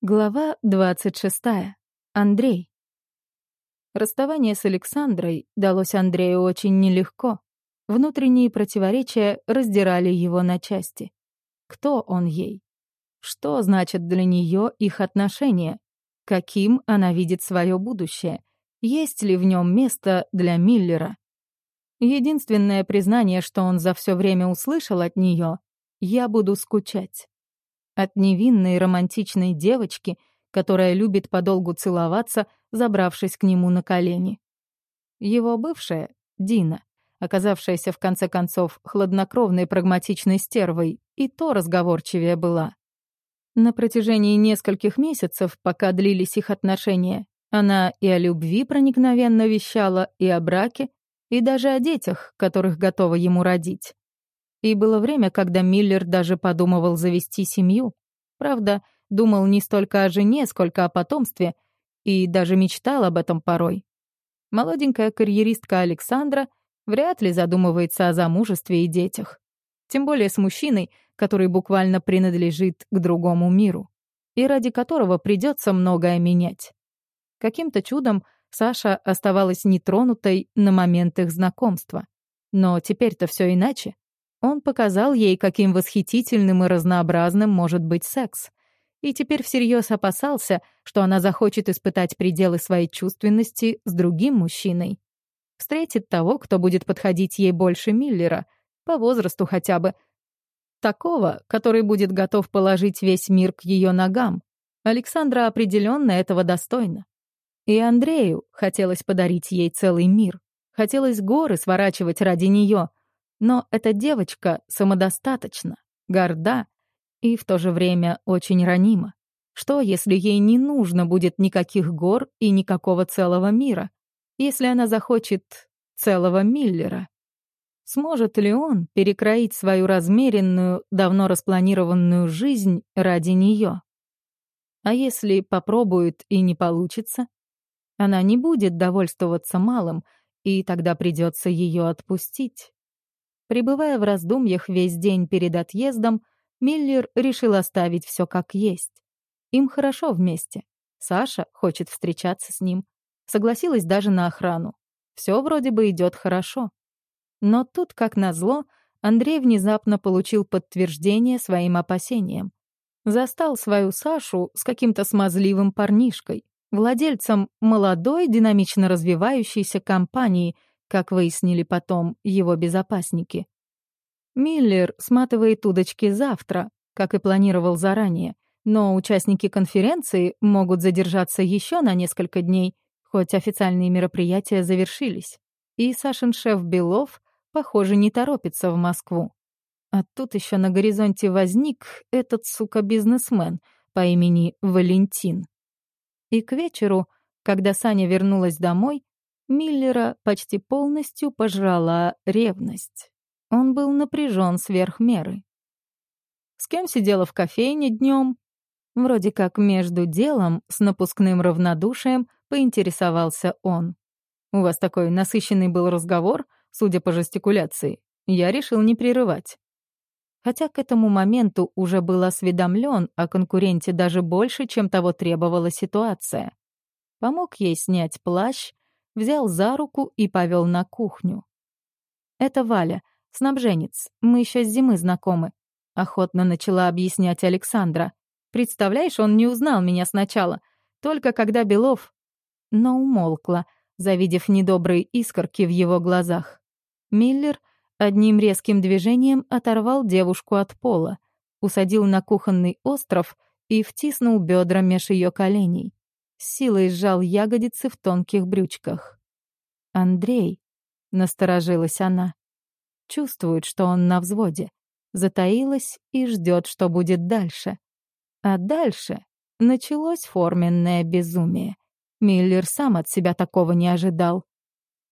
Глава 26. Андрей. Расставание с Александрой далось Андрею очень нелегко. Внутренние противоречия раздирали его на части. Кто он ей? Что значит для нее их отношения? Каким она видит свое будущее? Есть ли в нем место для Миллера? Единственное признание, что он за все время услышал от нее — «я буду скучать». От невинной романтичной девочки, которая любит подолгу целоваться, забравшись к нему на колени. Его бывшая, Дина, оказавшаяся в конце концов хладнокровной прагматичной стервой, и то разговорчивее была. На протяжении нескольких месяцев, пока длились их отношения, она и о любви проникновенно вещала, и о браке, и даже о детях, которых готова ему родить. И было время, когда Миллер даже подумывал завести семью. Правда, думал не столько о жене, сколько о потомстве, и даже мечтал об этом порой. Молоденькая карьеристка Александра вряд ли задумывается о замужестве и детях. Тем более с мужчиной, который буквально принадлежит к другому миру, и ради которого придется многое менять. Каким-то чудом Саша оставалась нетронутой на момент их знакомства. Но теперь-то все иначе. Он показал ей, каким восхитительным и разнообразным может быть секс. И теперь всерьез опасался, что она захочет испытать пределы своей чувственности с другим мужчиной. Встретит того, кто будет подходить ей больше Миллера, по возрасту хотя бы. Такого, который будет готов положить весь мир к ее ногам. Александра определенно этого достойна. И Андрею хотелось подарить ей целый мир. Хотелось горы сворачивать ради нее — но эта девочка самодостаточна, горда и в то же время очень ранима. Что, если ей не нужно будет никаких гор и никакого целого мира? Если она захочет целого Миллера? Сможет ли он перекроить свою размеренную, давно распланированную жизнь ради нее? А если попробует и не получится? Она не будет довольствоваться малым, и тогда придется ее отпустить. Пребывая в раздумьях весь день перед отъездом, Миллер решил оставить все как есть. Им хорошо вместе. Саша хочет встречаться с ним. Согласилась даже на охрану. Все вроде бы идет хорошо. Но тут, как назло, Андрей внезапно получил подтверждение своим опасениям. Застал свою Сашу с каким-то смазливым парнишкой, владельцем молодой, динамично развивающейся компании — как выяснили потом его безопасники. Миллер сматывает удочки завтра, как и планировал заранее, но участники конференции могут задержаться еще на несколько дней, хоть официальные мероприятия завершились. И Сашин шеф Белов, похоже, не торопится в Москву. А тут еще на горизонте возник этот, сука, бизнесмен по имени Валентин. И к вечеру, когда Саня вернулась домой, Миллера почти полностью пожрала ревность. Он был напряжен сверх меры. С кем сидела в кофейне днем? Вроде как между делом с напускным равнодушием поинтересовался он. «У вас такой насыщенный был разговор, судя по жестикуляции. Я решил не прерывать». Хотя к этому моменту уже был осведомлен о конкуренте даже больше, чем того требовала ситуация. Помог ей снять плащ, взял за руку и повел на кухню. «Это Валя, снабженец, мы еще с зимы знакомы», — охотно начала объяснять Александра. «Представляешь, он не узнал меня сначала, только когда Белов...» Но умолкла, завидев недобрые искорки в его глазах. Миллер одним резким движением оторвал девушку от пола, усадил на кухонный остров и втиснул бедра меж ее коленей силой сжал ягодицы в тонких брючках. «Андрей», — насторожилась она, чувствует, что он на взводе, затаилась и ждет, что будет дальше. А дальше началось форменное безумие. Миллер сам от себя такого не ожидал.